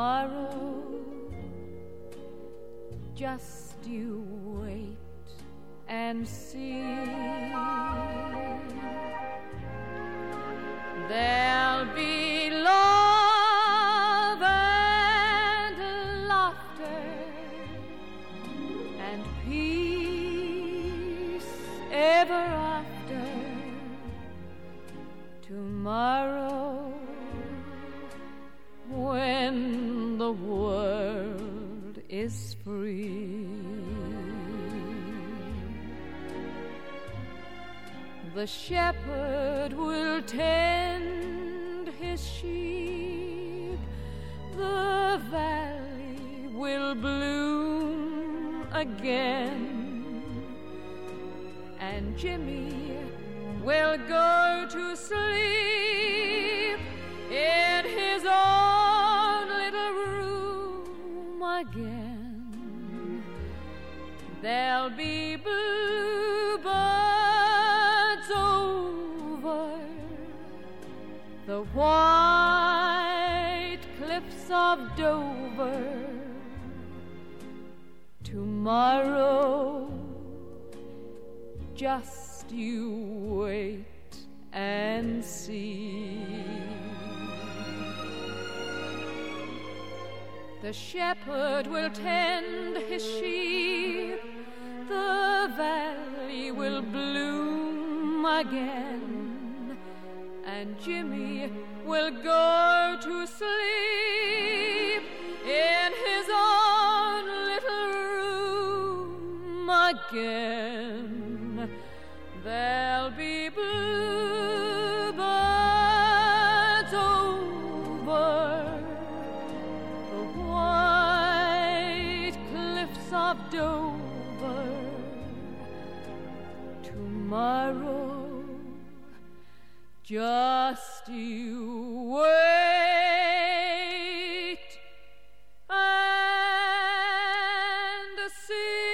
Tomorrow. Just you wait and see. The shepherd will tend his sheep, the valley will bloom again, and Jimmy will go Tomorrow, just you wait and see. The shepherd will tend his sheep, the valley will bloom again, and Jimmy will go Just you wait and see.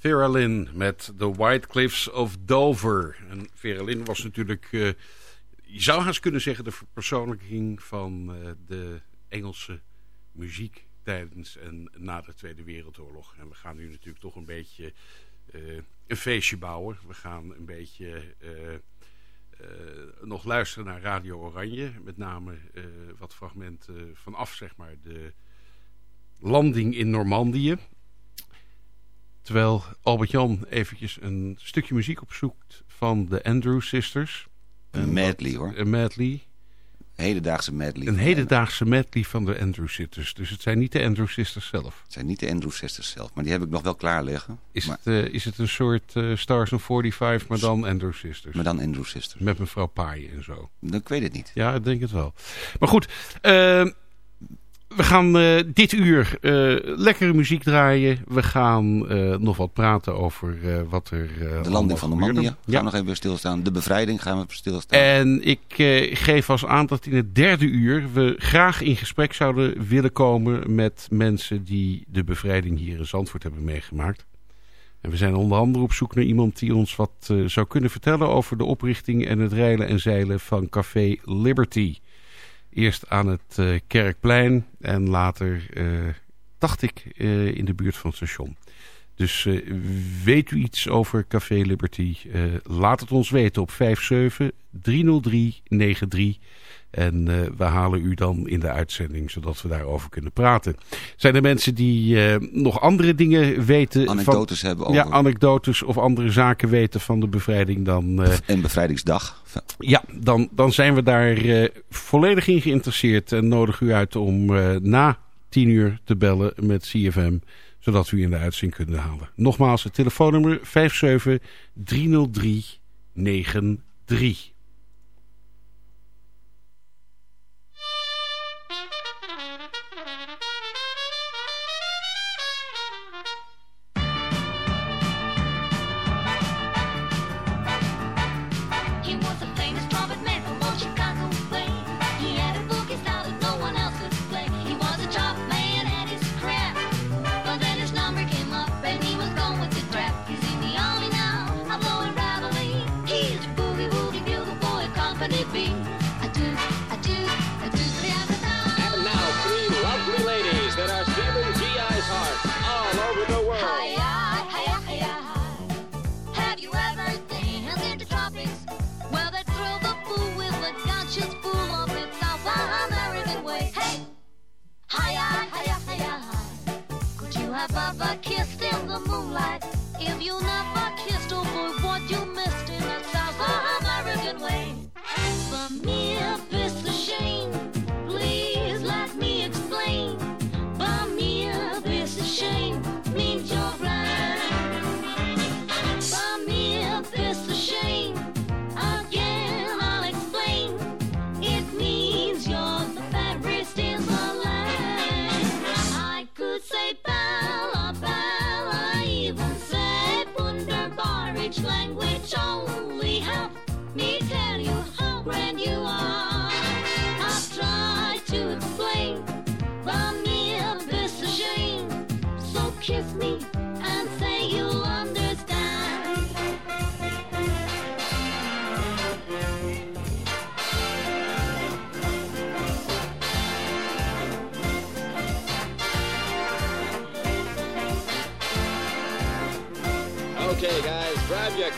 Vera met The White Cliffs of Dover. En Vera was natuurlijk, eh, je zou haast kunnen zeggen, de verpersoonlijking van eh, de Engelse muziek tijdens en na de Tweede Wereldoorlog. En we gaan nu natuurlijk toch een beetje eh, een feestje bouwen. We gaan een beetje eh, nog luisteren naar Radio Oranje. Met name wat fragmenten vanaf zeg maar de landing in Normandië. Terwijl Albert-Jan eventjes een stukje muziek opzoekt van de Andrews Sisters. Een medley hoor. Een medley. Hedendaagse medley. Een hedendaagse medley van de Andrew Sisters. Dus het zijn niet de Andrew Sisters zelf. Het zijn niet de Andrew Sisters zelf, maar die heb ik nog wel klaar liggen. Is, maar, het, uh, is het een soort uh, Stars of 45, maar dan Andrew Sisters? Maar dan Andrew Sisters. Met mevrouw Paaien en zo. Ik weet het niet. Ja, ik denk het wel. Maar goed, uh, we gaan uh, dit uur uh, lekkere muziek draaien. We gaan uh, nog wat praten over wat er... de landing van de. Gaan ja. we nog even stilstaan. De bevrijding gaan we stilstaan. En ik geef als aan dat in het derde uur we graag in gesprek zouden willen komen met mensen die de bevrijding hier in Zandvoort hebben meegemaakt. En we zijn onder andere op zoek naar iemand die ons wat zou kunnen vertellen over de oprichting en het reilen en zeilen van Café Liberty. Eerst aan het uh, Kerkplein en later, uh, dacht ik, uh, in de buurt van het station. Dus weet u iets over Café Liberty? laat het ons weten op 5730393. En we halen u dan in de uitzending, zodat we daarover kunnen praten. Zijn er mensen die nog andere dingen weten? Anekdotes van, hebben over... Ja, anekdotes of andere zaken weten van de bevrijding dan... en bevrijdingsdag. Ja, dan, dan zijn we daar uh, volledig in geïnteresseerd en nodig u uit om uh, na 10 uur te bellen met CFM, zodat we u in de uitzending kunnen halen. Nogmaals, het telefoonnummer 5730393. Yeah.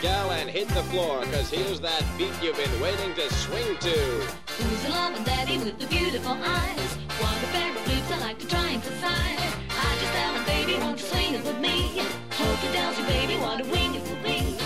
Gal and hit the floor, cause here's that beat you've been waiting to swing to. Who's love with daddy with the beautiful eyes? What a pair of lips I like to try and emphasize. I just tell him, baby, won't you swing it with me? Hope he tells you, baby, what a wing it will be.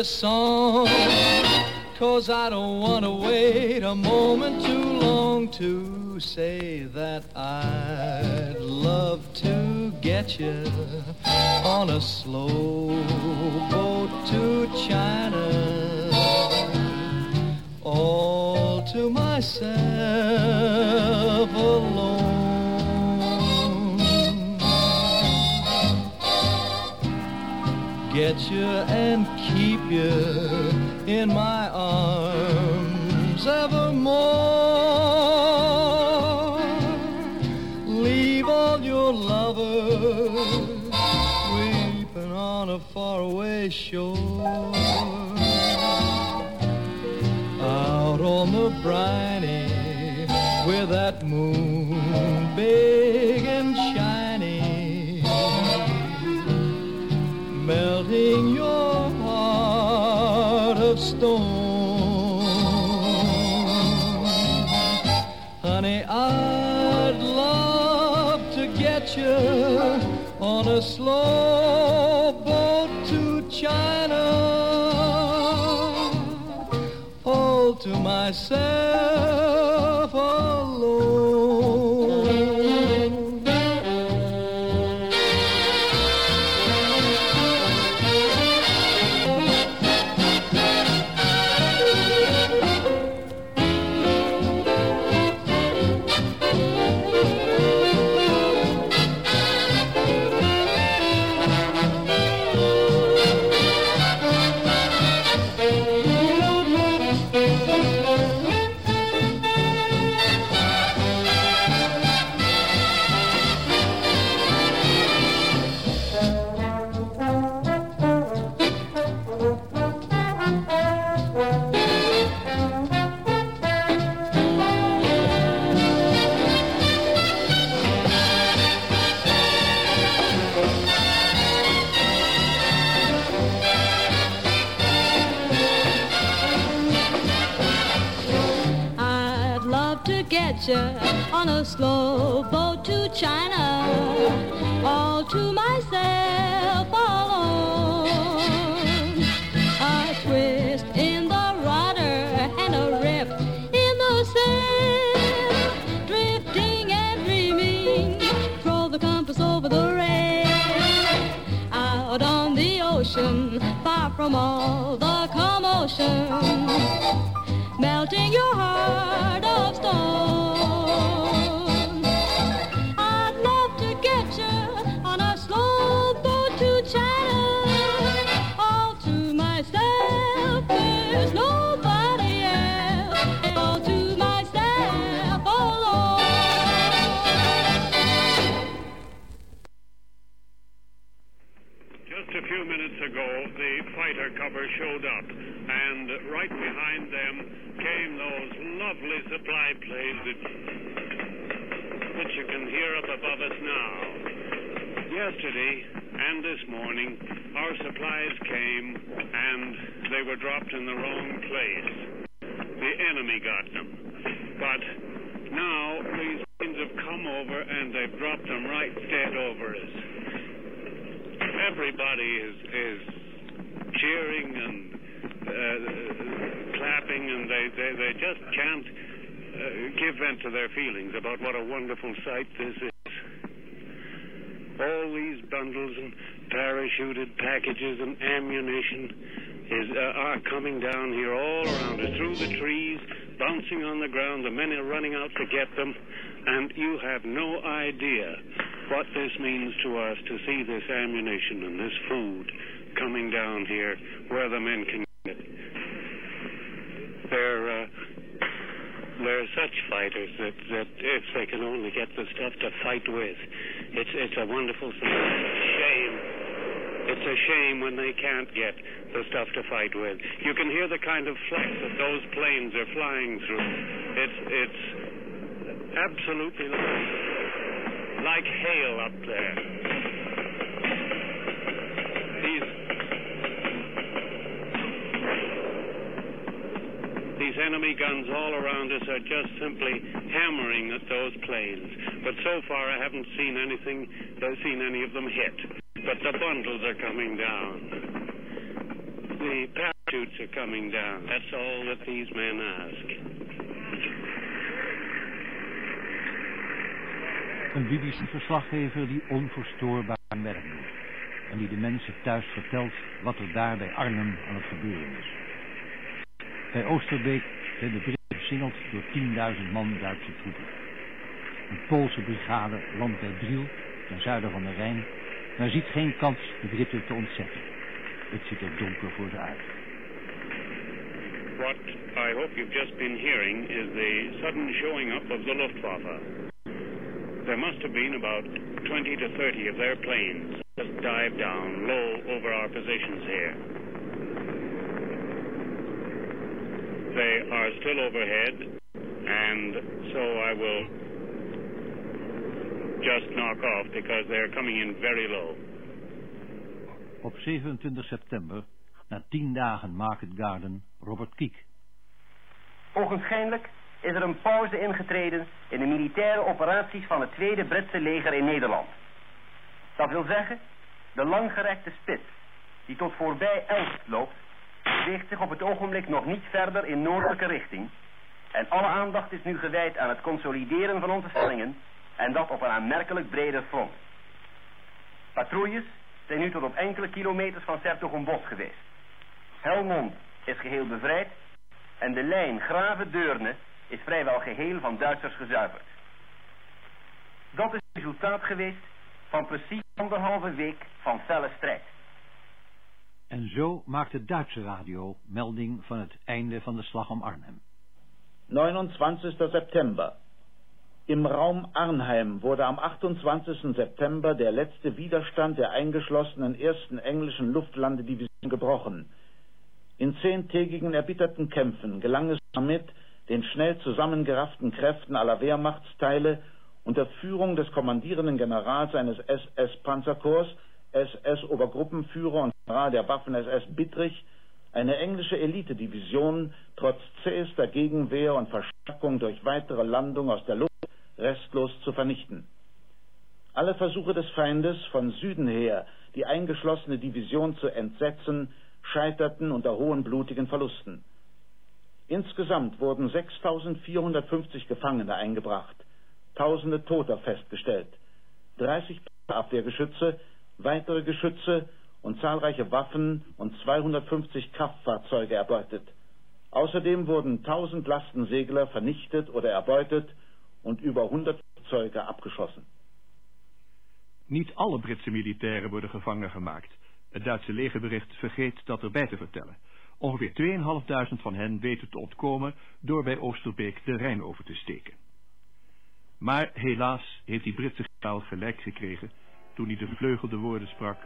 This song. Cause I don't You and keep you in my arms evermore. Leave all your lovers weeping on a faraway shore. Out on the briny where that moon big myself on a slow boat to China, all to myself alone. A twist in the rudder and a rift in the sail, drifting and dreaming, throw the compass over the rail. Out on the ocean, far from all the commotion melting your heart of stone. I'd love to get you on a slow boat to China, all to myself. There's nobody else, all to myself oh alone. Just a few minutes ago, the fighter cover showed up, and right behind them came those lovely supply planes that, that you can hear up above us now. Yesterday and this morning, our supplies came, and they were dropped in the wrong place. The enemy got them. But now these planes have come over, and they've dropped them right dead over us everybody is is cheering and clapping, and they, they they just can't uh, give vent to their feelings about what a wonderful sight this is. All these bundles and parachuted packages and ammunition is uh, are coming down here all around us through the trees, bouncing on the ground. The men are running out to get them, and you have no idea what this means to us to see this ammunition and this food coming down here where the men can get it. They're uh, they're such fighters that, that if they can only get the stuff to fight with, it's it's a wonderful thing. Shame. It's a shame when they can't get the stuff to fight with. You can hear the kind of flight that those planes are flying through. It's it's absolutely like, like hail up there. These enemy guns all around us are just simply hammering at those planes. But so far, I haven't seen anything, uh, seen any of them hit. But the bundles are coming down. The parachutes are coming down. That's all that these men ask. Een BBC-verslaggever die onverstoorbaar zijn werk doet. En die de mensen thuis vertelt wat er daar bij Arnhem aan het gebeuren is. Bij Oosterbeek zijn de Britten gesingeld door 10.000 man Duitse troepen. Een Poolse brigade landt bij Driel, ten zuiden van de Rijn, maar ziet geen kans de Britten te ontzetten. Het ziet er donker voor ze uit. What I hope you've just been hearing is the sudden showing up of the Luftwaffe. There must have been about 20 to 30 of their planes just dive down low over our positions here. They are still overhead, and so I will just knock off because they're coming in very low. Op 27 september, na tien dagen Market Garden, Robert Kiek. Ogenschijnlijk is er een pauze ingetreden in de militaire operaties van het tweede Britse leger in Nederland. Dat wil zeggen, de langgerekte spits, die tot voorbij Elst loopt, beweegt zich op het ogenblik nog niet verder in noordelijke richting. En alle aandacht is nu gewijd aan het consolideren van onze stellingen, en dat op een aanmerkelijk breder front. Patrouilles zijn nu tot op enkele kilometers van Sertogenbosch geweest. Helmond is geheel bevrijd en de lijn Graven-Deurne is vrijwel geheel van Duitsers gezuiverd. Dat is het resultaat geweest van precies anderhalve week van felle strijd. En zo maakt de Duitse radio melding van het einde van de slag om Arnhem. 29. September. Im Raum Arnheim wurde am 28. September der letzte Widerstand der eingeschlossenen ersten englischen Luftlandedivision gebrochen. In zehntägigen erbitterten Kämpfen gelang es damit, den schnell zusammengerafften Kräften aller Wehrmachtsteile unter Führung des kommandierenden Generals eines SS-Panzerkorps, SS-Obergruppenführer und General der Waffen-SS Bittrich, eine englische Elitedivision trotz zähester Gegenwehr und Verstärkung durch weitere Landung aus der Luft restlos zu vernichten. Alle Versuche des Feindes, von Süden her die eingeschlossene Division zu entsetzen, scheiterten unter hohen blutigen Verlusten. Insgesamt wurden 6450 Gefangene eingebracht, tausende Toter festgestellt, 30 Abwehrgeschütze, weitere Geschütze und zahlreiche Waffen und 250 Kraftfahrzeuge erbeutet. Außerdem wurden 1000 Lastensegler vernichtet oder erbeutet und über 100 Zeuge abgeschossen. Niet alle Britse militairen worden gevangen gemaakt. Het Duitse legerbericht vergeet dat erbij te vertellen. Ongeveer 2.500 van hen weten te ontkomen door bij Oosterbeek de Rijn over te steken. Maar helaas heeft die Britse generaal gelijk gekregen toen hij de vleugelde woorden sprak.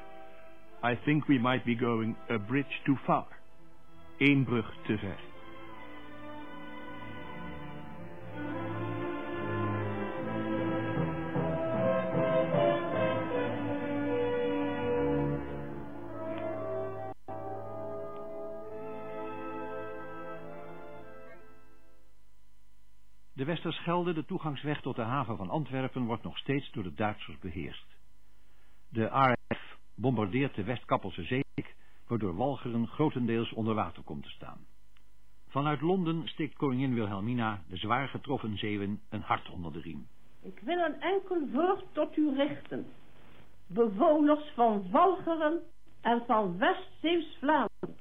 I think we might be going a bridge too far. Eén brug te ver. De Westerschelde, de toegangsweg tot de haven van Antwerpen, wordt nog steeds door de Duitsers beheerst. De RAF bombardeert de Westkappelse Zeek, waardoor Walcheren grotendeels onder water komt te staan. Vanuit Londen steekt koningin Wilhelmina de zwaar getroffen zeeuwen een hart onder de riem. Ik wil een enkel woord tot u richten. Bewoners van Walcheren en van West-Zeeuws-Vlaanderen.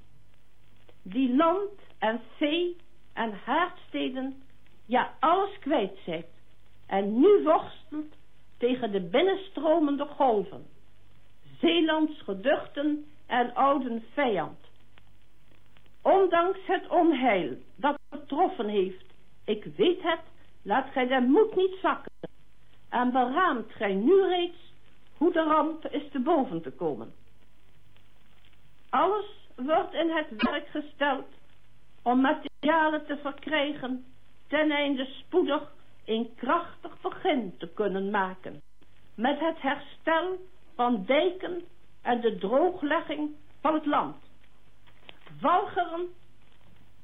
Die land en vee en haardsteden, ja alles kwijt zijt. En nu worstelt tegen de binnenstromende golven. Zeelands geduchten en ouden vijand. Ondanks het onheil dat getroffen heeft, ik weet het, laat gij de moed niet zakken. En beraamt gij nu reeds hoe de ramp is te boven te komen. Alles wordt in het werk gesteld om materialen te verkrijgen ten einde spoedig een krachtig begin te kunnen maken met het herstel van dijken en de drooglegging van het land. Walcheren,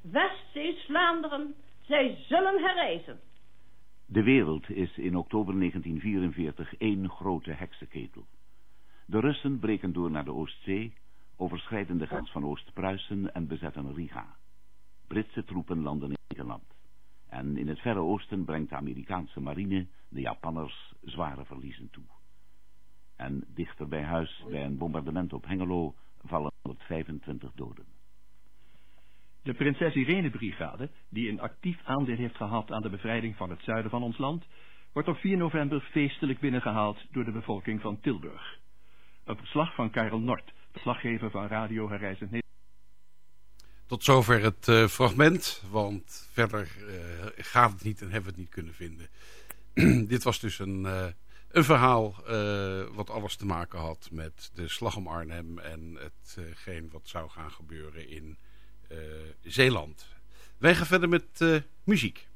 Westzees, Vlaanderen, zij zullen herreizen. De wereld is in oktober 1944 één grote heksenketel. De Russen breken door naar de Oostzee, overschrijden de grens van Oost-Pruisen en bezetten Riga. Britse troepen landen in Nederland. En in het Verre Oosten brengt de Amerikaanse marine de Japanners zware verliezen toe. En dichter bij huis, bij een bombardement op Hengelo, vallen 125 doden. De Prinses Irene Brigade, die een actief aandeel heeft gehad aan de bevrijding van het zuiden van ons land, wordt op 4 november feestelijk binnengehaald door de bevolking van Tilburg. Een verslag van Karel Nort, verslaggever van Radio Herreizend Nederland. Tot zover het uh, fragment, want verder uh, gaat het niet en hebben we het niet kunnen vinden. Dit was dus een, uh, een verhaal wat alles te maken had met de slag om Arnhem en hetgeen wat zou gaan gebeuren in Zeeland. Wij gaan verder met muziek.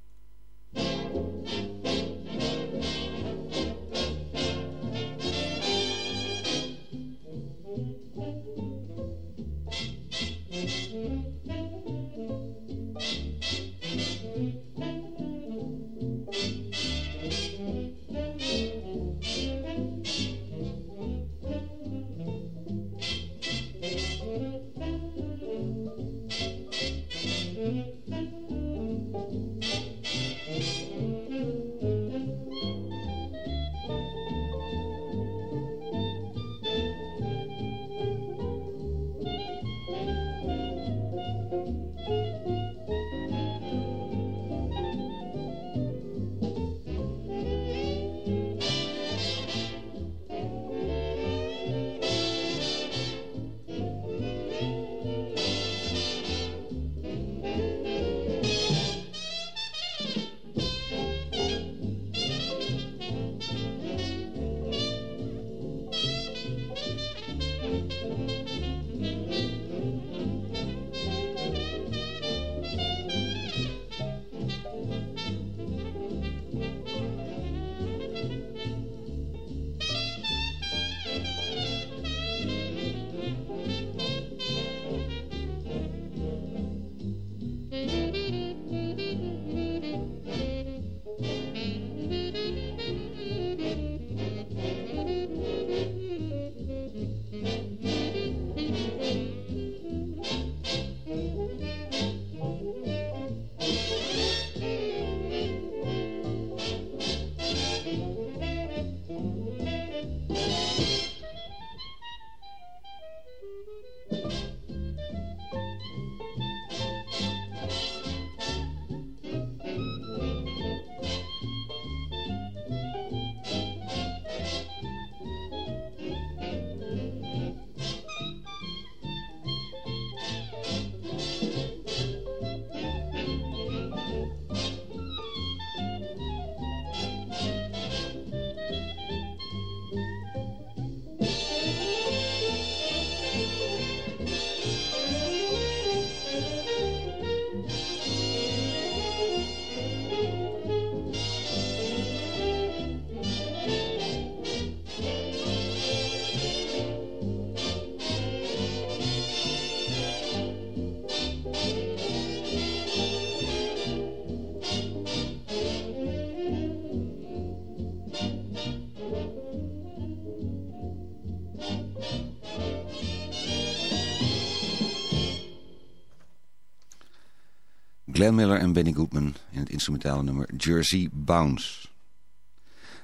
Glenn Miller en Benny Goodman in het instrumentale nummer Jersey Bounce.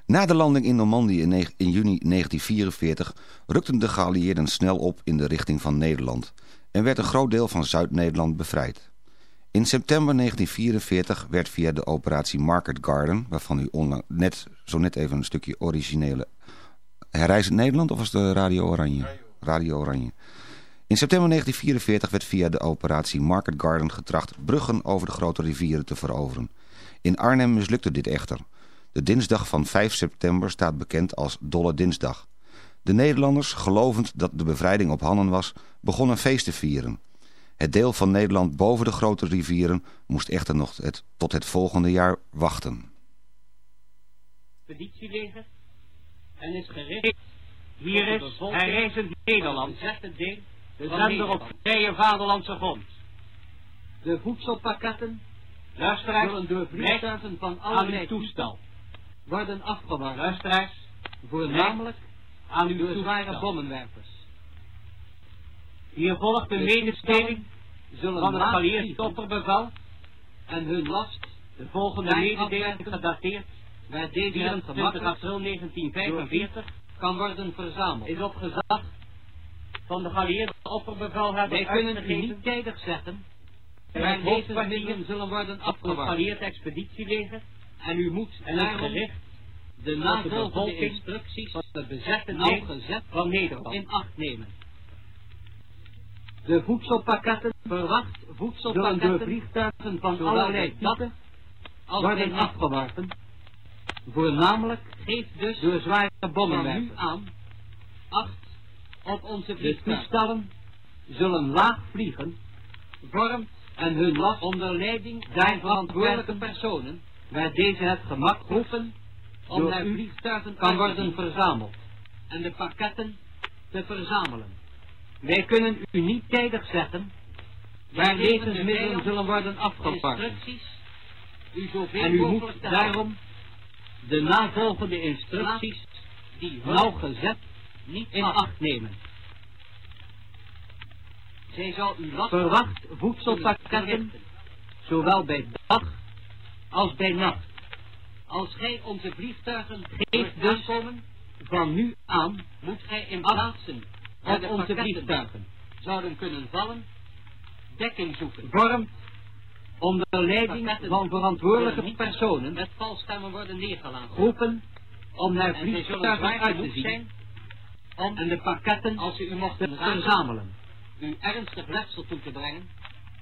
Na de landing in Normandië in, juni 1944 rukten de geallieerden snel op in de richting van Nederland en werd een groot deel van Zuid-Nederland bevrijd. In september 1944 werd via de operatie Market Garden, waarvan u net, zo net even een stukje originele... Herreizend Nederland of was de Radio Oranje? Radio Oranje. In september 1944 werd via de operatie Market Garden getracht bruggen over de grote rivieren te veroveren. In Arnhem mislukte dit echter. De dinsdag van 5 september staat bekend als Dolle Dinsdag. De Nederlanders, gelovend dat de bevrijding op handen was, begonnen feest te vieren. Het deel van Nederland boven de grote rivieren moest echter nog het, tot het volgende jaar wachten. Expeditieleger en is gericht. Hier is herreizend Nederland. De zender op vrije vaderlandse grond. De voedselpakketten, luisteraars, door vliegtuigen van allerlei toestel, worden afgewacht. Luisteraars, voornamelijk aan uw zware bommenwerpers. Hier volgt de mededeling van het geallieerd opperbevel en hun last, de volgende mededeling gedateerd, waar deze 24 april 1945 kan worden verzameld. Is op gezag van de geallieerde opperbevelhebber Wij kunnen u niet tijdig zeggen deze manieren zullen worden afgewacht. geallieerd expeditieleger en u moet en het gericht de navolgende instructies van de bezette nauwgezet van Nederland in acht nemen. De voedselpakketten verwacht voedselpakketten door vliegtuigen van allerlei typen worden afgeworpen. Voornamelijk geeft dus door zware bommen nu aan acht op onze vliegtuigen. De toestellen zullen laag vliegen, vormt en hun last onder leiding der verantwoordelijke personen, waar deze het gemak hoeven om naar vliegtuigen kan worden verzameld en de pakketten te verzamelen. Wij kunnen u niet tijdig zeggen waar levensmiddelen zullen worden afgepakt. En u moet daarom de navolgende instructies die nauwgezet niet in acht nemen. Zij zal u last verwacht voedselpakketten, zowel bij dag als bij nacht. Als gij onze vliegtuigen geeft dus van nu aan, moet gij in plaatsen op onze vliegtuigen zouden kunnen vallen, dekking zoeken. Vormt onder leiding van verantwoordelijke personen met valstemmen worden neergelaten. Groepen om naar vliegtuigen uit te zien om en de pakketten als u mochten verzamelen. U ernstig letsel toe te brengen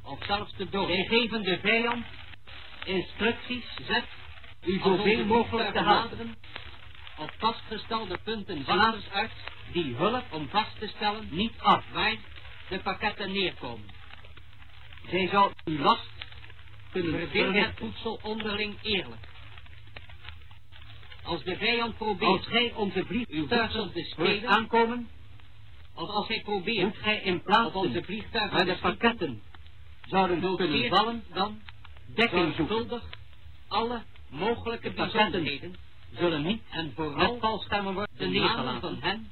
of zelfs te dood. Wij geven de vijand instructies, zet u zoveel mogelijk te houden op vastgestelde punten plaats uit die hulp om vast te stellen niet af waar de pakketten neerkomen. Zij zal uw last kunnen verdelen het voedsel onderling eerlijk. Als de vijand probeert, als gij onze vliegtuigen de aankomen, of als hij probeert, moet gij in plaats van onze vliegtuigen waar de pakketten zouden kunnen vallen, dan dekking zoeken. alle mogelijke bijzonderheden zullen niet en vooral valstemmen worden neergelaten. van hen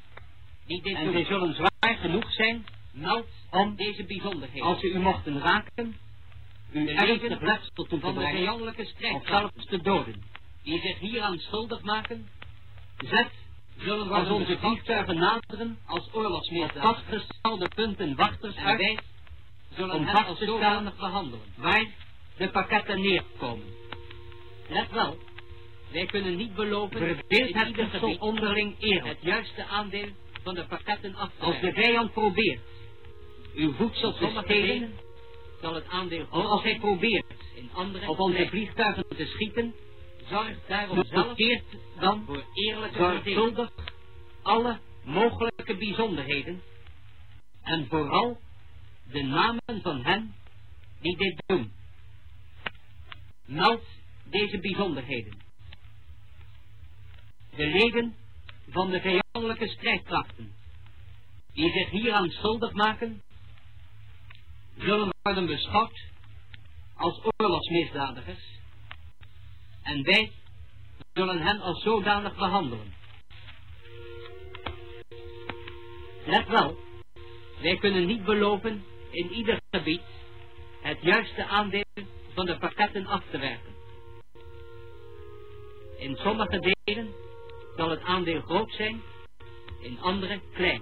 die dit en zij zullen zwaar genoeg zijn, meld om deze bijzonderheden. Als ze u mochten raken, u ernstig letsel toe te brengen, van de vijandelijke strijd, of zelfs te doden, die zich hieraan schuldig maken, zet, zullen we als onze vliegtuigen naderen als oorlogsmisdadigers, vastgestelde punten wachters en wij zullen hen als zodanig behandelen, waar de pakketten neerkomen. Let wel, wij kunnen niet beloven Verbeeld in ieder gebied onderling eer het juiste aandeel van de pakketten af te Als de vijand probeert uw voedsel te stelen, zal het aandeel... Als hij probeert in andere op onze vliegtuigen te schieten, zorg daarom zelf dan voor eerlijke zorgvuldig alle mogelijke bijzonderheden en vooral de namen van hen die dit doen. Meld deze bijzonderheden. De leden van de vijandelijke strijdkrachten, die zich hieraan schuldig maken, zullen worden beschouwd als oorlogsmisdadigers en wij zullen hen als zodanig behandelen. Let wel, wij kunnen niet beloven in ieder gebied het juiste aandeel van de pakketten af te werken. In sommige delen zal het aandeel groot zijn, in andere klein.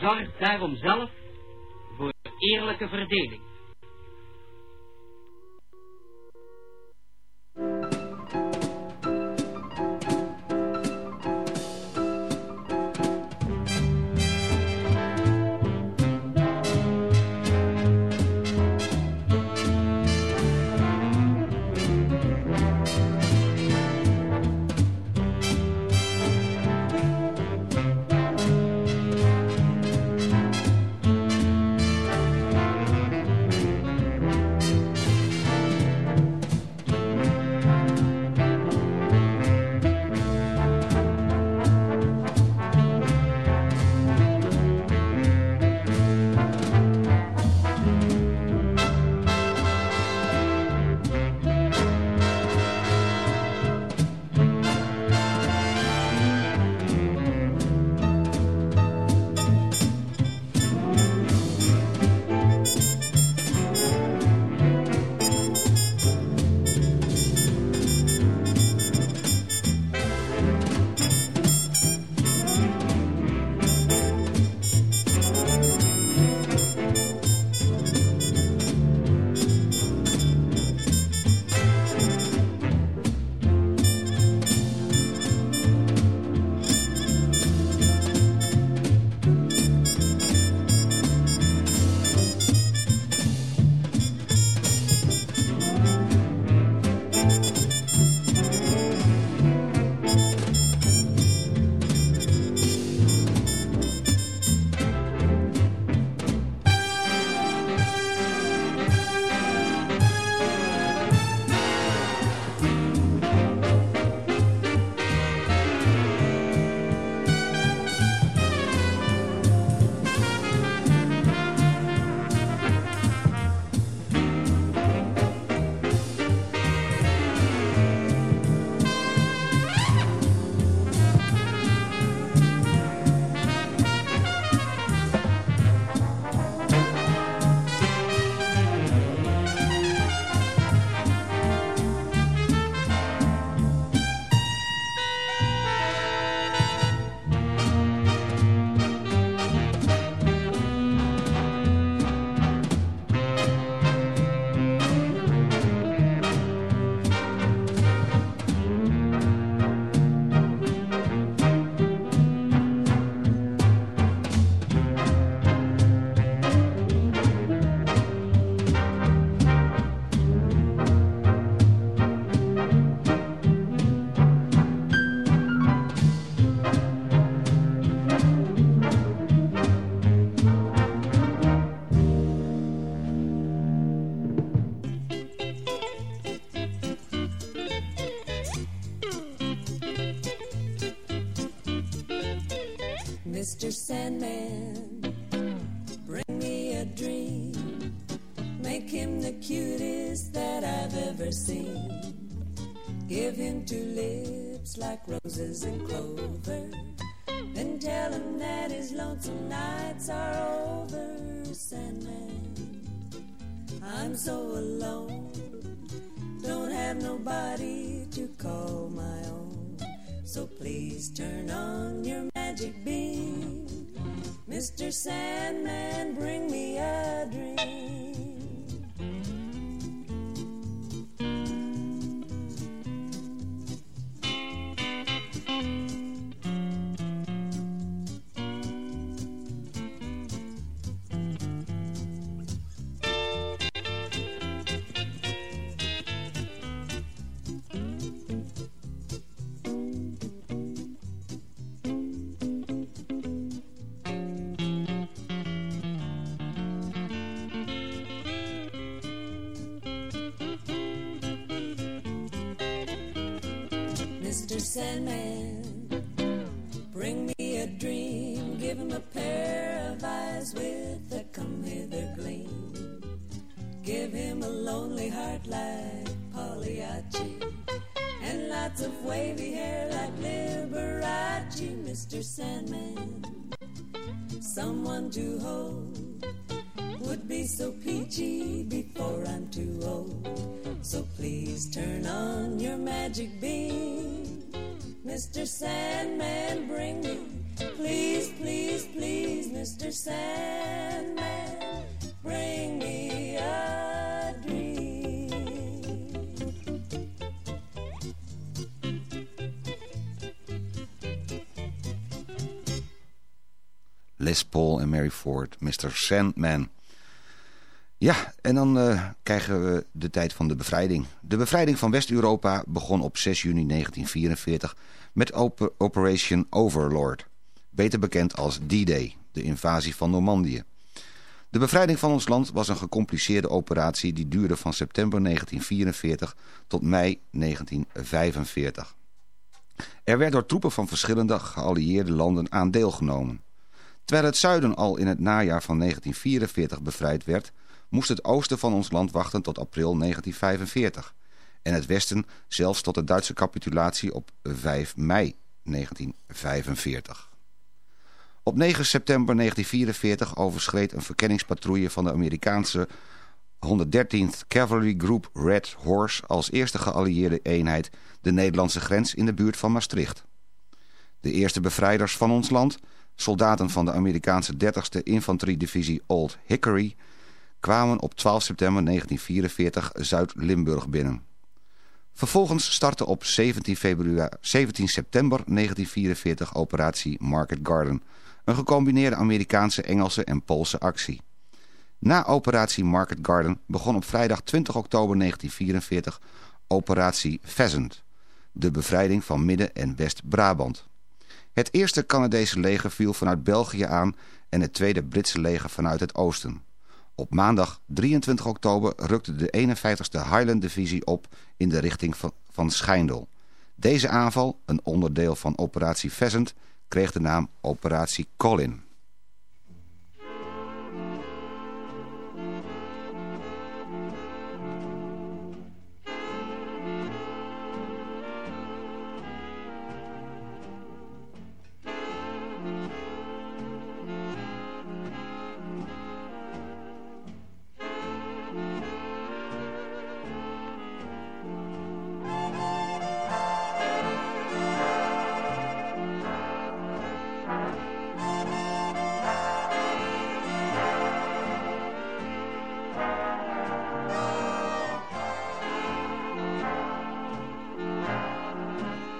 Zorg daarom zelf voor eerlijke verdeling. Like roses and clover. Then tell him that his lonesome nights are over, Sandman. I'm so alone, don't have nobody to call my own. So please turn on your magic beam. Mr. Sandman, bring me a dream. Mr. Sandman, bring me a dream. Give him a pair of eyes with a come hither gleam. Give him a lonely heart like Pagliacci. And lots of wavy hair like Liberace, Mr. Sandman. Someone to hold would be so peachy before I'm too old. So Mr. Sandman, bring me, please, please, please, Mr. Sandman, bring me a dream. Les Paul en Mary Ford, Mr. Sandman. Ja, en dan eh, krijgen we de tijd van de bevrijding. De bevrijding van West-Europa begon op 6 juni 1944 met Op- Operation Overlord. Beter bekend als D-Day, de invasie van Normandië. De bevrijding van ons land was een gecompliceerde operatie die duurde van september 1944 tot mei 1945. Er werd door troepen van verschillende geallieerde landen aan deelgenomen. Terwijl het zuiden al in het najaar van 1944 bevrijd werd, moest het oosten van ons land wachten tot april 1945 en het westen zelfs tot de Duitse capitulatie op 5 mei 1945. Op 9 september 1944 overschreed een verkenningspatrouille van de Amerikaanse 113th Cavalry Group Red Horse als eerste geallieerde eenheid de Nederlandse grens in de buurt van Maastricht. De eerste bevrijders van ons land, soldaten van de Amerikaanse 30ste Infanteriedivisie Old Hickory, kwamen op 12 september 1944 Zuid-Limburg binnen. Vervolgens startte op 17, februari, 17 september 1944 operatie Market Garden, een gecombineerde Amerikaanse, Engelse en Poolse actie. Na operatie Market Garden begon op vrijdag 20 oktober 1944 operatie Pheasant, de bevrijding van Midden- en West-Brabant. Het eerste Canadese leger viel vanuit België aan en het tweede Britse leger vanuit het oosten. Op maandag 23 oktober rukte de 51ste Highland Divisie op in de richting van, van Schijndel. Deze aanval, een onderdeel van operatie Pheasant, kreeg de naam operatie Colin.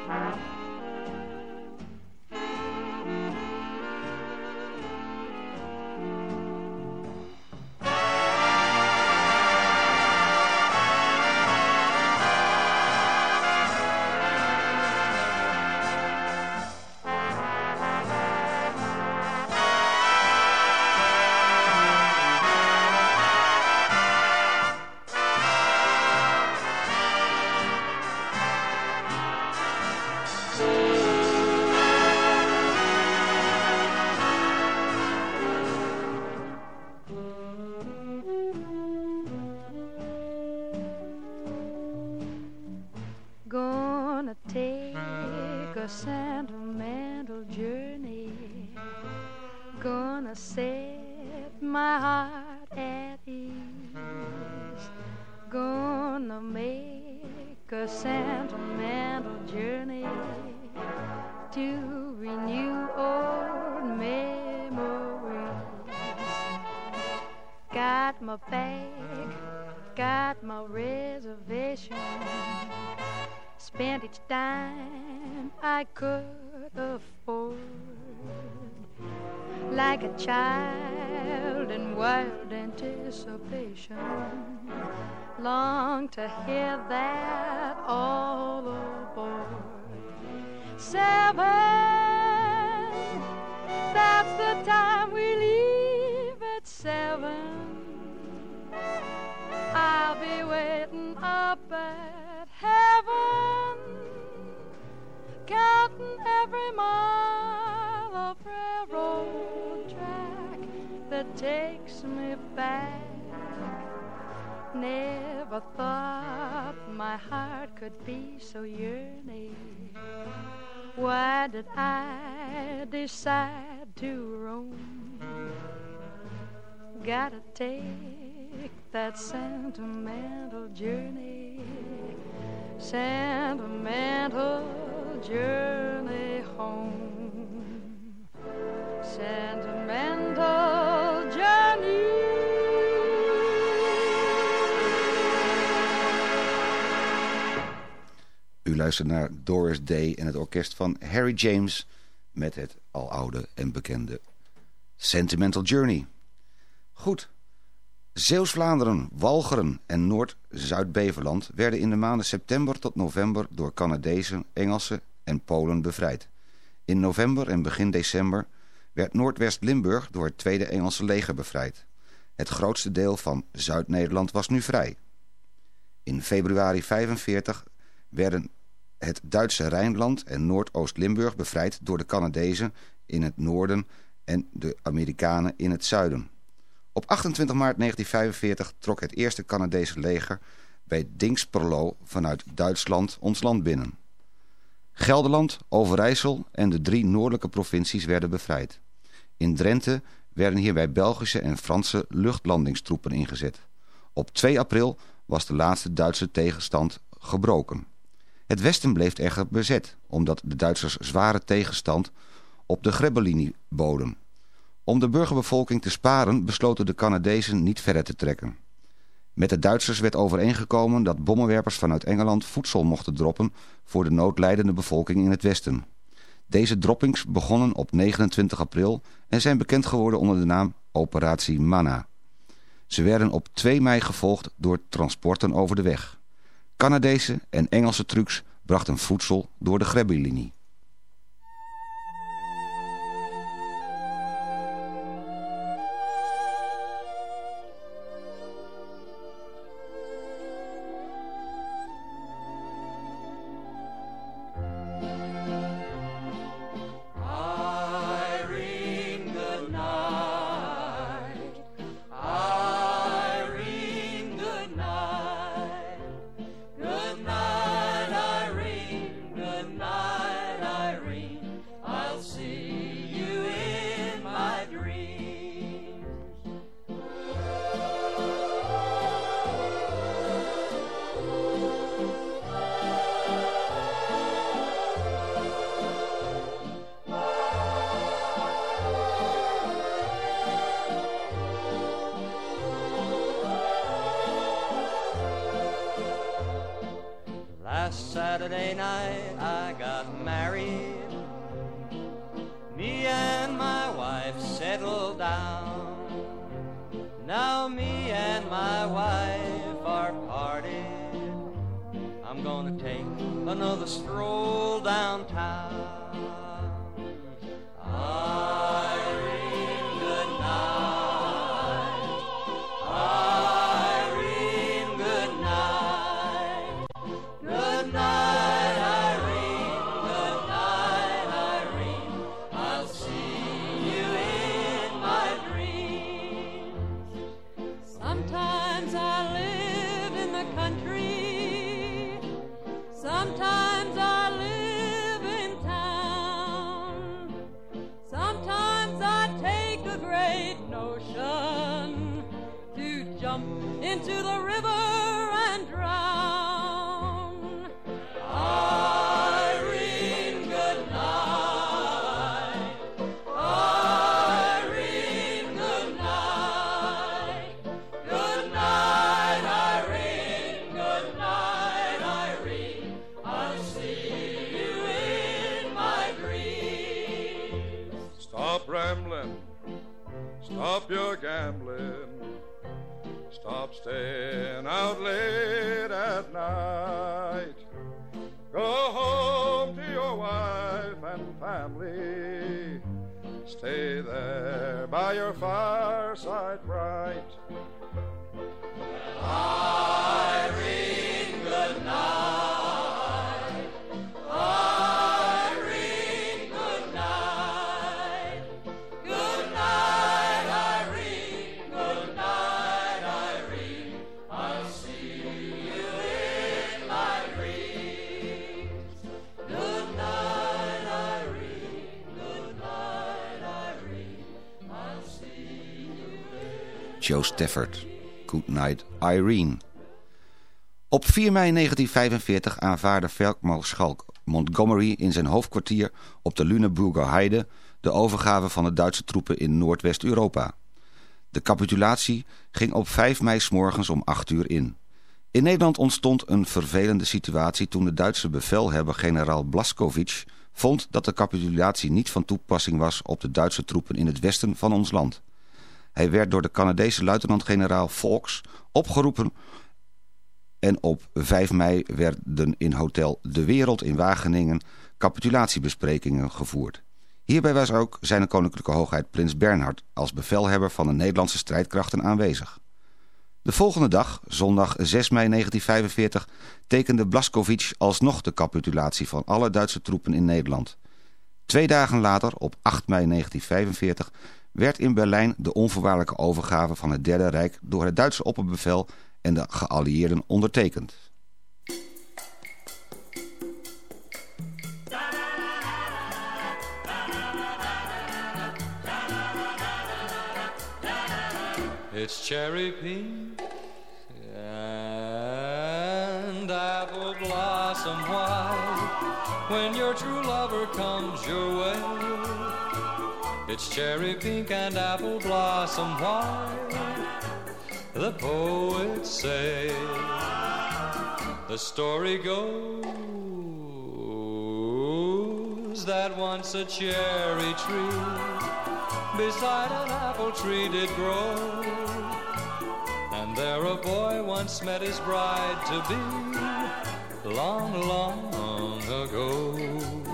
Bye. Me back. Never thought my heart could be so yearning. Why did I decide to roam? Gotta take that sentimental journey, sentimental journey home, sentimental luistert naar Doris Day en het orkest van Harry James met het aloude en bekende Sentimental Journey. Goed. Zeeuws-Vlaanderen, Walcheren en Noord-Zuid-Beverland werden in de maanden september tot november door Canadezen, Engelsen en Polen bevrijd. In november en begin december werd Noordwest-Limburg door het Tweede Engelse leger bevrijd. Het grootste deel van Zuid-Nederland was nu vrij. In februari 45 werden het Duitse Rijnland en Noordoost-Limburg bevrijd door de Canadezen in het noorden en de Amerikanen in het zuiden. Op 28 maart 1945 trok het eerste Canadese leger bij Dingsperlo vanuit Duitsland ons land binnen. Gelderland, Overijssel en de drie noordelijke provincies werden bevrijd. In Drenthe werden hierbij Belgische en Franse luchtlandingstroepen ingezet. Op 2 april was de laatste Duitse tegenstand gebroken. Het westen bleef echter bezet, omdat de Duitsers zware tegenstand op de Grebbelinie boden. Om de burgerbevolking te sparen besloten de Canadezen niet verder te trekken. Met de Duitsers werd overeengekomen dat bommenwerpers vanuit Engeland voedsel mochten droppen voor de noodlijdende bevolking in het westen. Deze droppings begonnen op 29 april en zijn bekend geworden onder de naam Operatie Manna. Ze werden op 2 mei gevolgd door transporten over de weg. Canadese en Engelse trucks brachten voedsel door de Grebbelinie. Sometimes I live in the country. Sometimes Joe Stafford. Good Night Irene. Op 4 mei 1945 aanvaarde veldmaarschalk Montgomery in zijn hoofdkwartier op de Lüneburger Heide de overgave van de Duitse troepen in Noordwest-Europa. De capitulatie ging op 5 mei s morgens om 8 uur in. In Nederland ontstond een vervelende situatie toen de Duitse bevelhebber generaal Blaskowitz vond dat de capitulatie niet van toepassing was op de Duitse troepen in het westen van ons land. Hij werd door de Canadese luitenant-generaal Fawkes opgeroepen en op 5 mei werden in Hotel De Wereld in Wageningen capitulatiebesprekingen gevoerd. Hierbij was ook zijn koninklijke hoogheid prins Bernhard als bevelhebber van de Nederlandse strijdkrachten aanwezig. De volgende dag, zondag 6 mei 1945, tekende Blaskowitz alsnog de capitulatie van alle Duitse troepen in Nederland. Twee dagen later, op 8 mei 1945, werd in Berlijn de onvoorwaardelijke overgave van het Derde Rijk door het Duitse opperbevel en de geallieerden ondertekend. It's cherry pink and apple blossom white when your true lover comes your way. It's cherry pink and apple blossom white. The poets say the story goes that once a cherry tree beside an apple tree did grow. And there a boy once met his bride to be long, long ago.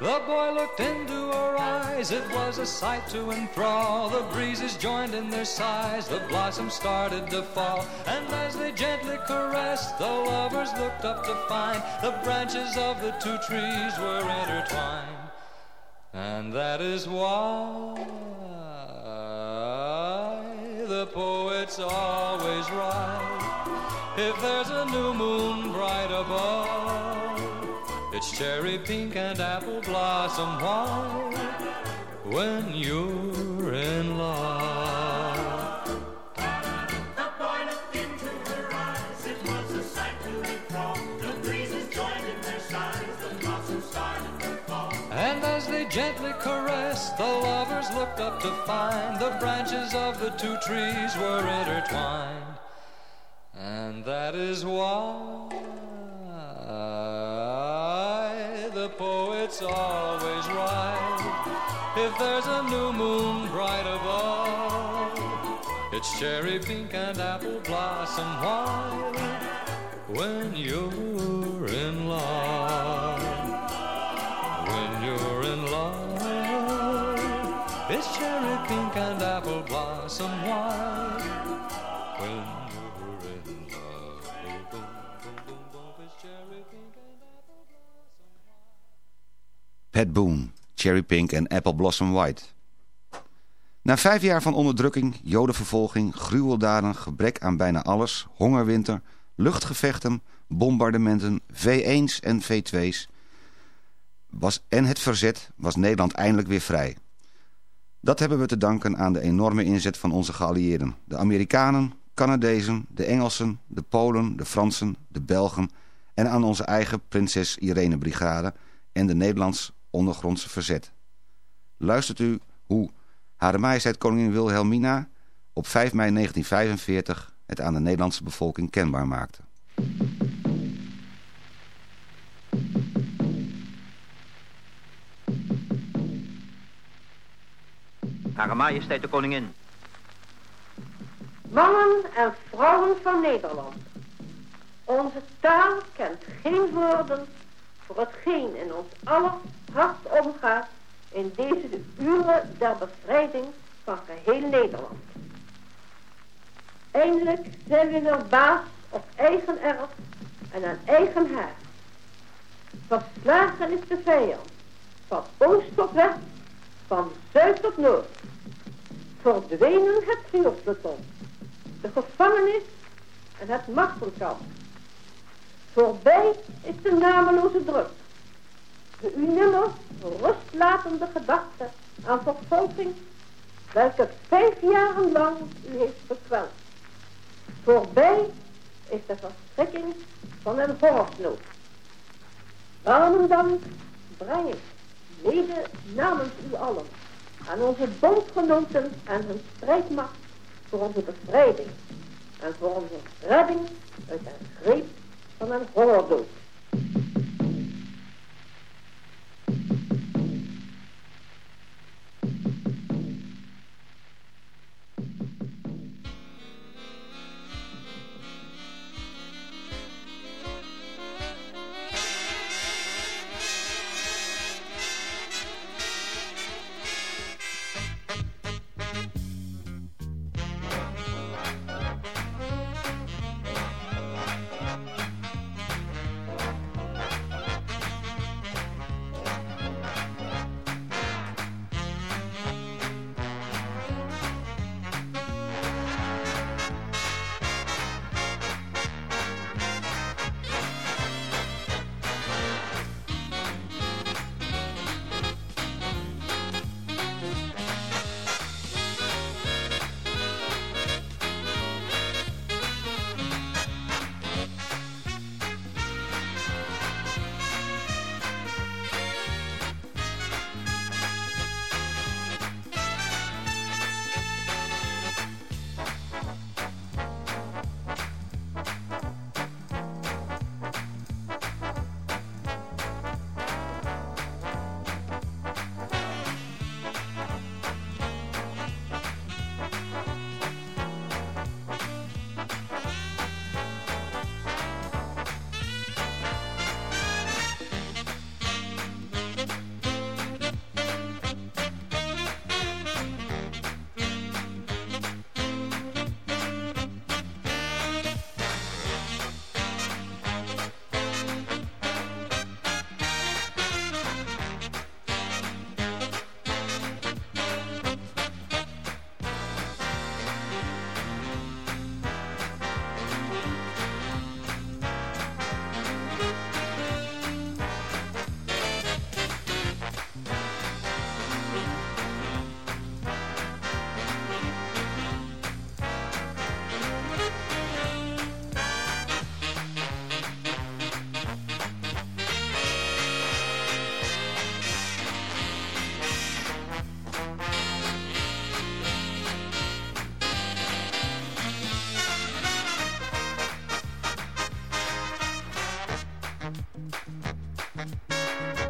The boy looked into her eyes, it was a sight to enthrall. The breezes joined in their sighs, the blossoms started to fall. And as they gently caressed, the lovers looked up to find the branches of the two trees were intertwined. And that is why the poets always write if there's a new moon bright above, cherry pink and apple blossom white when you're in love. The boy looked into her eyes, it was a sight to enthrall. The breezes joined in their sighs, the blossoms started to fall. And as they gently caressed, the lovers looked up to find the branches of the two trees were intertwined. And that is why poets always write if there's a new moon bright above, it's cherry pink and apple blossom white when you're in love. When you're in love, it's cherry pink and apple blossom white. Pat Boone, Cherry Pink en Apple Blossom White. Na vijf jaar van onderdrukking, jodenvervolging, gruweldaden, gebrek aan bijna alles, hongerwinter, luchtgevechten, bombardementen, V1's en V2's was, en het verzet was Nederland eindelijk weer vrij. Dat hebben we te danken aan de enorme inzet van onze geallieerden. De Amerikanen, Canadezen, de Engelsen, de Polen, de Fransen, de Belgen... en aan onze eigen Prinses Irene Brigade en de Nederlands ondergrondse verzet. Luistert u hoe Hare Majesteit Koningin Wilhelmina op 5 mei 1945 het aan de Nederlandse bevolking kenbaar maakte. Hare Majesteit de Koningin. Mannen en vrouwen van Nederland. Onze taal kent geen woorden voor hetgeen in ons aller hart omgaat in deze de uren der bevrijding van geheel Nederland. Eindelijk zijn we weer baas op eigen erf en aan eigen haar. Verslagen is de vijand, van oost tot west, van zuid tot noord. Verdwenen het vuurpeloton, de gevangenis en het martelkamp. Voorbij is de nameloze druk, de u nimmer rustlatende gedachte aan vervolging, welke vijf jaren lang u heeft bekweld. Voorbij is de verstrikking van een hongersnood. Warmen dank breng ik, mede namens u allen, aan onze bondgenoten en hun strijdmacht voor onze bevrijding en voor onze redding uit de greep van een hongerdood. Thank you.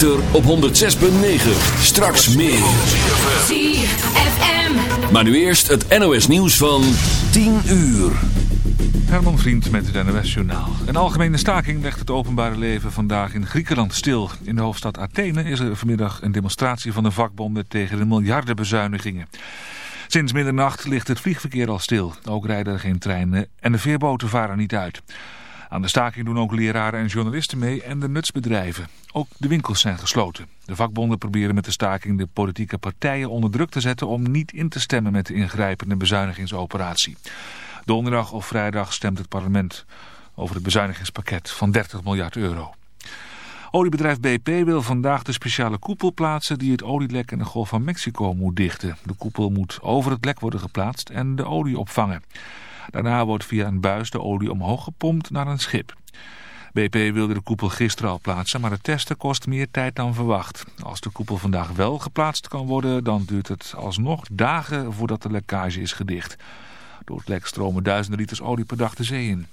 Ether op 106.9. Straks meer. ZFM. Maar nu eerst het NOS nieuws van 10 uur. Herman Vriend met het NOS-journaal. Een algemene staking legt het openbare leven vandaag in Griekenland stil. In de hoofdstad Athene is er vanmiddag een demonstratie van de vakbonden tegen de miljardenbezuinigingen. Sinds middernacht ligt het vliegverkeer al stil. Ook rijden er geen treinen en de veerboten varen niet uit. Aan de staking doen ook leraren en journalisten mee en de nutsbedrijven. Ook de winkels zijn gesloten. De vakbonden proberen met de staking de politieke partijen onder druk te zetten om niet in te stemmen met de ingrijpende bezuinigingsoperatie. Donderdag of vrijdag stemt het parlement over het bezuinigingspakket van 30 miljard euro. Oliebedrijf BP wil vandaag de speciale koepel plaatsen die het olielek in de Golf van Mexico moet dichten. De koepel moet over het lek worden geplaatst en de olie opvangen. Daarna wordt via een buis de olie omhoog gepompt naar een schip. BP wilde de koepel gisteren al plaatsen, maar het testen kost meer tijd dan verwacht. Als de koepel vandaag wel geplaatst kan worden, dan duurt het alsnog dagen voordat de lekkage is gedicht. Door het lek stromen duizenden liters olie per dag de zee in.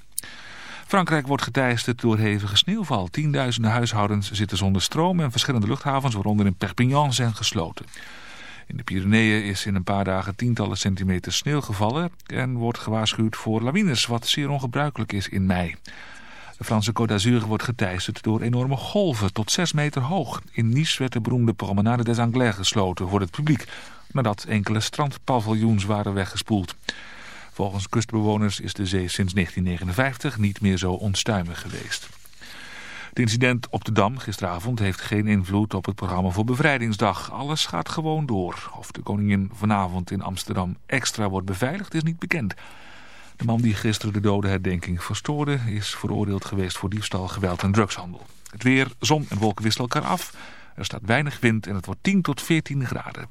Frankrijk wordt geteisterd door hevige sneeuwval. Tienduizenden huishoudens zitten zonder stroom en verschillende luchthavens, waaronder in Perpignan, zijn gesloten. In de Pyreneeën is in een paar dagen tientallen centimeter sneeuw gevallen en wordt gewaarschuwd voor lawines, wat zeer ongebruikelijk is in mei. De Franse Côte d'Azur wordt geteisterd door enorme golven tot 6 meter hoog. In Nice werd de beroemde Promenade des Anglais gesloten voor het publiek, nadat enkele strandpaviljoens waren weggespoeld. Volgens kustbewoners is de zee sinds 1959 niet meer zo onstuimig geweest. Het incident op de Dam gisteravond heeft geen invloed op het programma voor Bevrijdingsdag. Alles gaat gewoon door. Of de koningin vanavond in Amsterdam extra wordt beveiligd is niet bekend. De man die gisteren de dodenherdenking verstoorde is veroordeeld geweest voor diefstal, geweld en drugshandel. Het weer, zon en wolken wisselen elkaar af. Er staat weinig wind en het wordt 10 tot 14 graden.